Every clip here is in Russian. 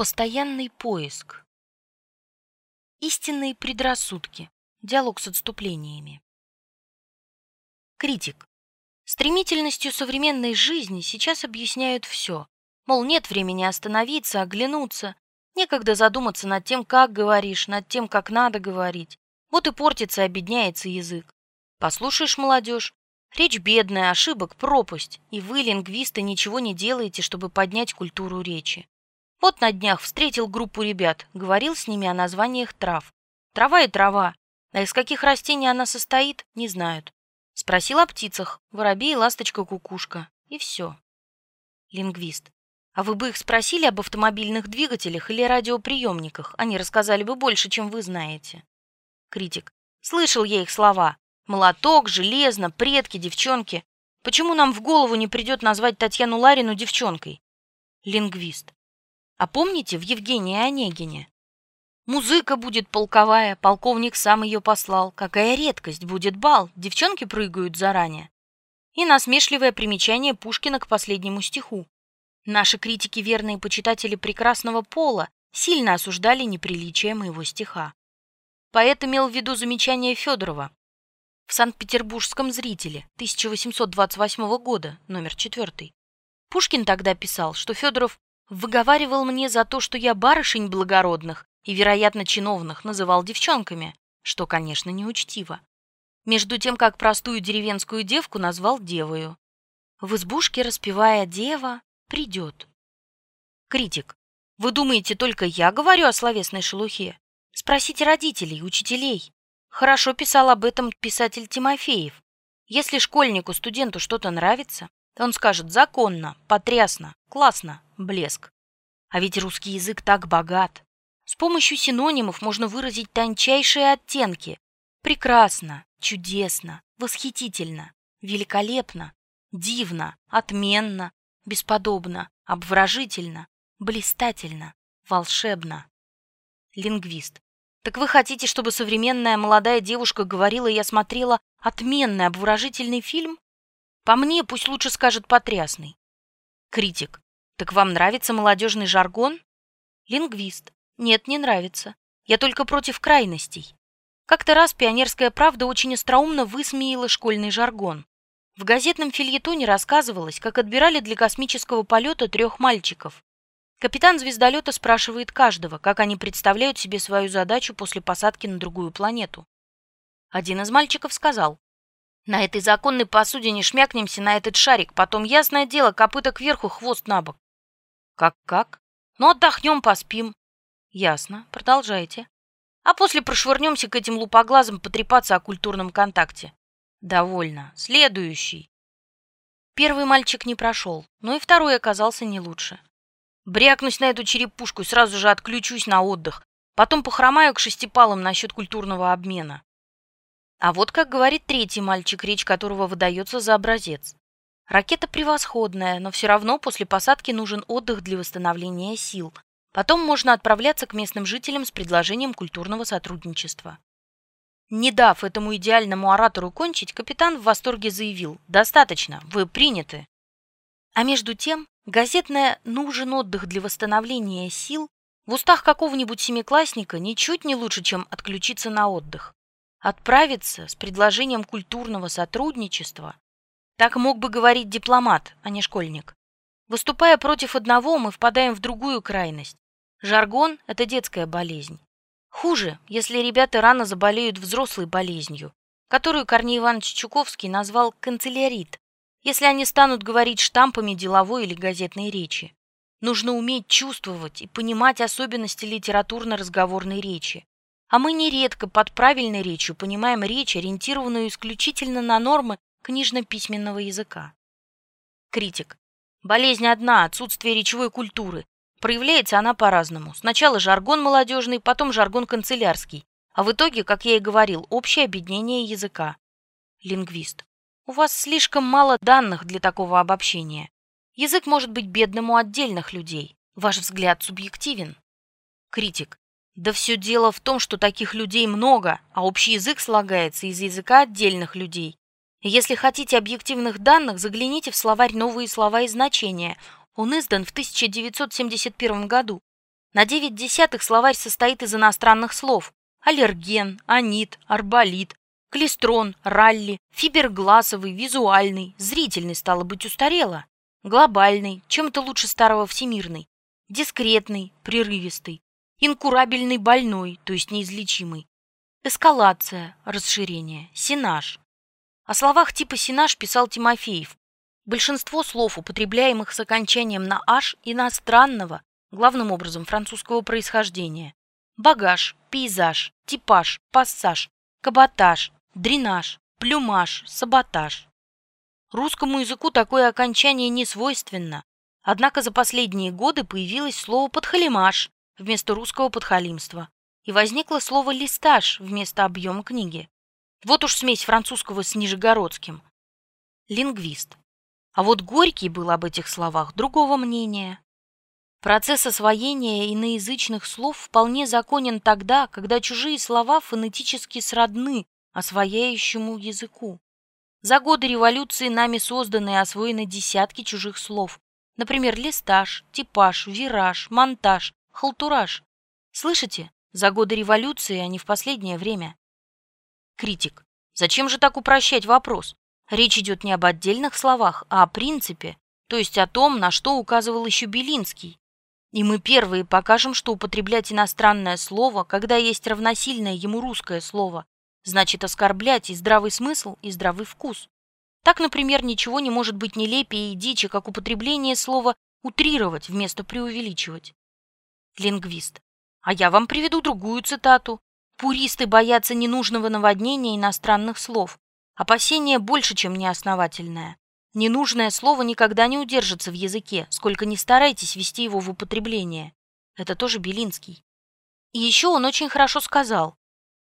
Постоянный поиск. Истинные предрассудки. Диалог с отступлениями. Критик. Стремительностью современной жизни сейчас объясняют все. Мол, нет времени остановиться, оглянуться. Некогда задуматься над тем, как говоришь, над тем, как надо говорить. Вот и портится обедняется язык. Послушаешь молодежь. Речь бедная, ошибок пропасть. И вы, лингвисты, ничего не делаете, чтобы поднять культуру речи. Вот на днях встретил группу ребят, говорил с ними о названиях трав. Трава и трава. А из каких растений она состоит, не знают. Спросил о птицах, воробей, ласточка, кукушка. И все. Лингвист. А вы бы их спросили об автомобильных двигателях или радиоприемниках? Они рассказали бы больше, чем вы знаете. Критик. Слышал я их слова. Молоток, железно, предки, девчонки. Почему нам в голову не придет назвать Татьяну Ларину девчонкой? Лингвист. А помните в Евгении Онегине? Музыка будет полковая, полковник сам ее послал. Какая редкость, будет бал, девчонки прыгают заранее. И насмешливое примечание Пушкина к последнему стиху. Наши критики, верные почитатели прекрасного пола, сильно осуждали неприличие моего стиха. Поэт имел в виду замечание Федорова в Санкт-Петербургском зрителе 1828 года, номер 4. Пушкин тогда писал, что Федоров выговаривал мне за то, что я барышень благородных и, вероятно, чиновных называл девчонками, что, конечно, неучтиво. Между тем, как простую деревенскую девку назвал девою. В избушке, распевая «дева», придет. Критик. Вы думаете, только я говорю о словесной шелухе? Спросите родителей, учителей. Хорошо писал об этом писатель Тимофеев. Если школьнику, студенту что-то нравится, он скажет законно, потрясно, классно, блеск. А ведь русский язык так богат. С помощью синонимов можно выразить тончайшие оттенки. Прекрасно, чудесно, восхитительно, великолепно, дивно, отменно, бесподобно, обворожительно, блистательно, волшебно. Лингвист. Так вы хотите, чтобы современная молодая девушка говорила, я смотрела отменный, обворожительный фильм? По мне, пусть лучше скажет потрясный. Критик. Так вам нравится молодежный жаргон? Лингвист. Нет, не нравится. Я только против крайностей. Как-то раз «Пионерская правда» очень остроумно высмеяла школьный жаргон. В газетном фильетоне рассказывалось, как отбирали для космического полета трех мальчиков. Капитан звездолета спрашивает каждого, как они представляют себе свою задачу после посадки на другую планету. Один из мальчиков сказал, на этой законной посудине шмякнемся на этот шарик, потом, ясное дело, копыта кверху, хвост на бок. Как-как? Ну, отдохнем, поспим. Ясно, продолжайте. А после прошвырнемся к этим лупоглазам потрепаться о культурном контакте. Довольно. Следующий. Первый мальчик не прошел, но и второй оказался не лучше. Брякнусь на эту черепушку и сразу же отключусь на отдых. Потом похромаю к шестипалам насчет культурного обмена. А вот как говорит третий мальчик, речь которого выдается за образец. Ракета превосходная, но все равно после посадки нужен отдых для восстановления сил. Потом можно отправляться к местным жителям с предложением культурного сотрудничества. Не дав этому идеальному оратору кончить, капитан в восторге заявил «Достаточно, вы приняты». А между тем, газетная «Нужен отдых для восстановления сил» в устах какого-нибудь семиклассника ничуть не лучше, чем отключиться на отдых. Отправиться с предложением культурного сотрудничества? Так мог бы говорить дипломат, а не школьник. Выступая против одного, мы впадаем в другую крайность. Жаргон – это детская болезнь. Хуже, если ребята рано заболеют взрослой болезнью, которую Корней Иванович Чуковский назвал канцелярит, если они станут говорить штампами деловой или газетной речи. Нужно уметь чувствовать и понимать особенности литературно-разговорной речи, а мы нередко под правильной речью понимаем речь, ориентированную исключительно на нормы книжно-письменного языка. Критик. Болезнь одна – отсутствие речевой культуры. Проявляется она по-разному. Сначала жаргон молодежный, потом жаргон канцелярский. А в итоге, как я и говорил, общее объединение языка. Лингвист. У вас слишком мало данных для такого обобщения. Язык может быть бедным у отдельных людей. Ваш взгляд субъективен. Критик. Да все дело в том, что таких людей много, а общий язык слагается из языка отдельных людей. Если хотите объективных данных, загляните в словарь «Новые слова и значения». Он издан в 1971 году. На 9 десятых словарь состоит из иностранных слов. Аллерген, анит, арболит, клестрон, ралли, фибергласовый, визуальный, зрительный, стало быть, устарело. Глобальный, чем это лучше старого всемирный. Дискретный, прерывистый. Инкурабельный больной, то есть неизлечимый. Эскалация, расширение, синаж. О словах типа синаж писал Тимофеев. Большинство слов, употребляемых с окончанием на «аш», иностранного, главным образом французского происхождения. Багаж, пейзаж, типаж, пассаж, каботаж, дренаж, плюмаж, саботаж. Русскому языку такое окончание не свойственно. Однако за последние годы появилось слово «подхалимаш» вместо русского подхалимства, и возникло слово «листаж» вместо объема книги. Вот уж смесь французского с нижегородским. Лингвист. А вот Горький был об этих словах другого мнения. Процесс освоения иноязычных слов вполне законен тогда, когда чужие слова фонетически сродны освояющему языку. За годы революции нами созданы и освоены десятки чужих слов. Например, листаж, типаж, вираж, монтаж, халтураж. Слышите? За годы революции, а не в последнее время. Критик. Зачем же так упрощать вопрос? Речь идет не об отдельных словах, а о принципе, то есть о том, на что указывал еще Белинский. И мы первые покажем, что употреблять иностранное слово, когда есть равносильное ему русское слово, значит оскорблять и здравый смысл, и здравый вкус. Так, например, ничего не может быть нелепее и дичи, как употребление слова «утрировать» вместо «преувеличивать». Лингвист. А я вам приведу другую цитату. Пуристы боятся ненужного наводнения иностранных слов. Опасение больше, чем неосновательное. Ненужное слово никогда не удержится в языке, сколько ни старайтесь ввести его в употребление. Это тоже Белинский. И еще он очень хорошо сказал.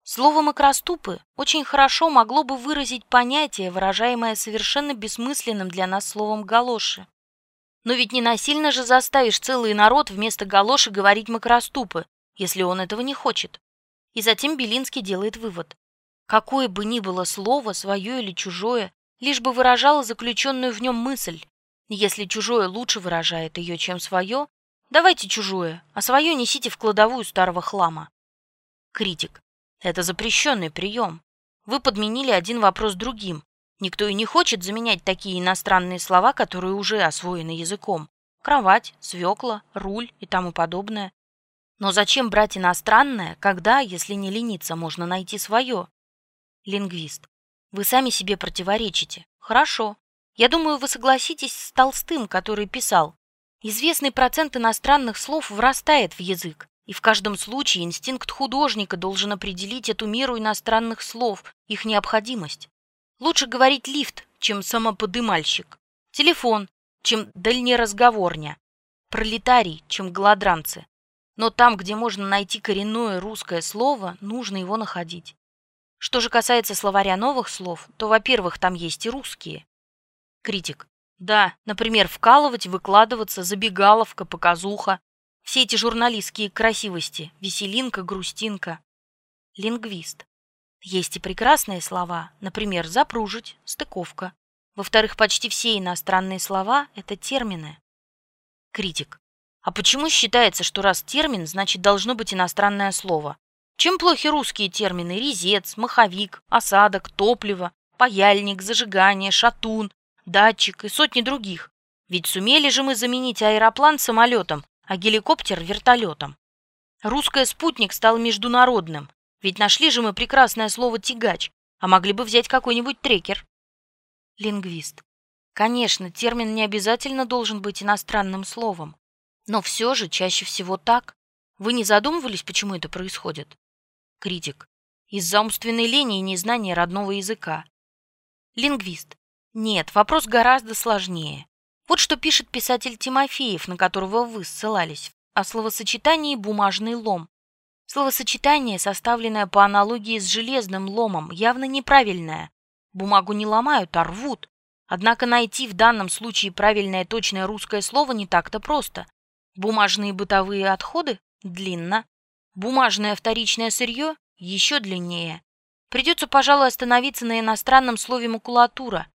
Слово «макроступы» очень хорошо могло бы выразить понятие, выражаемое совершенно бессмысленным для нас словом «галоши». Но ведь не насильно же заставишь целый народ вместо галоши говорить макроступы, если он этого не хочет. И затем Белинский делает вывод. Какое бы ни было слово, свое или чужое, лишь бы выражала заключенную в нем мысль. Если чужое лучше выражает ее, чем свое, давайте чужое, а свое несите в кладовую старого хлама. Критик. Это запрещенный прием. Вы подменили один вопрос другим. Никто и не хочет заменять такие иностранные слова, которые уже освоены языком. Кровать, свекла, руль и тому подобное. Но зачем брать иностранное, когда, если не лениться, можно найти свое? Лингвист. Вы сами себе противоречите. Хорошо. Я думаю, вы согласитесь с Толстым, который писал, известный процент иностранных слов врастает в язык, и в каждом случае инстинкт художника должен определить эту меру иностранных слов, их необходимость. Лучше говорить лифт, чем самоподымальщик, телефон, чем дальнеразговорня, пролетарий, чем голодранцы. Но там, где можно найти коренное русское слово, нужно его находить. Что же касается словаря новых слов, то, во-первых, там есть и русские. Критик. Да, например, вкалывать, выкладываться, забегаловка, показуха. Все эти журналистские красивости, веселинка, грустинка. Лингвист. Есть и прекрасные слова, например, запружить, стыковка. Во-вторых, почти все иностранные слова – это термины. Критик. А почему считается, что раз термин, значит должно быть иностранное слово? Чем плохи русские термины резец, маховик, осадок, топливо, паяльник, зажигание, шатун, датчик и сотни других? Ведь сумели же мы заменить аэроплан самолетом, а геликоптер вертолетом. Русское спутник стал международным, ведь нашли же мы прекрасное слово «тягач», а могли бы взять какой-нибудь трекер. Лингвист. Конечно, термин не обязательно должен быть иностранным словом. Но все же чаще всего так. Вы не задумывались, почему это происходит? Критик. Из-за умственной лени и незнания родного языка. Лингвист. Нет, вопрос гораздо сложнее. Вот что пишет писатель Тимофеев, на которого вы ссылались, о словосочетании «бумажный лом». Словосочетание, составленное по аналогии с железным ломом, явно неправильное. Бумагу не ломают, а рвут. Однако найти в данном случае правильное точное русское слово не так-то просто. Бумажные бытовые отходы? Длинно. Бумажное вторичное сырье еще длиннее. Придется, пожалуй, остановиться на иностранном слове «макулатура».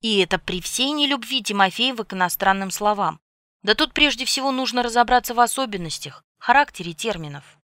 И это при всей нелюбви Тимофеева к иностранным словам. Да тут прежде всего нужно разобраться в особенностях, характере терминов.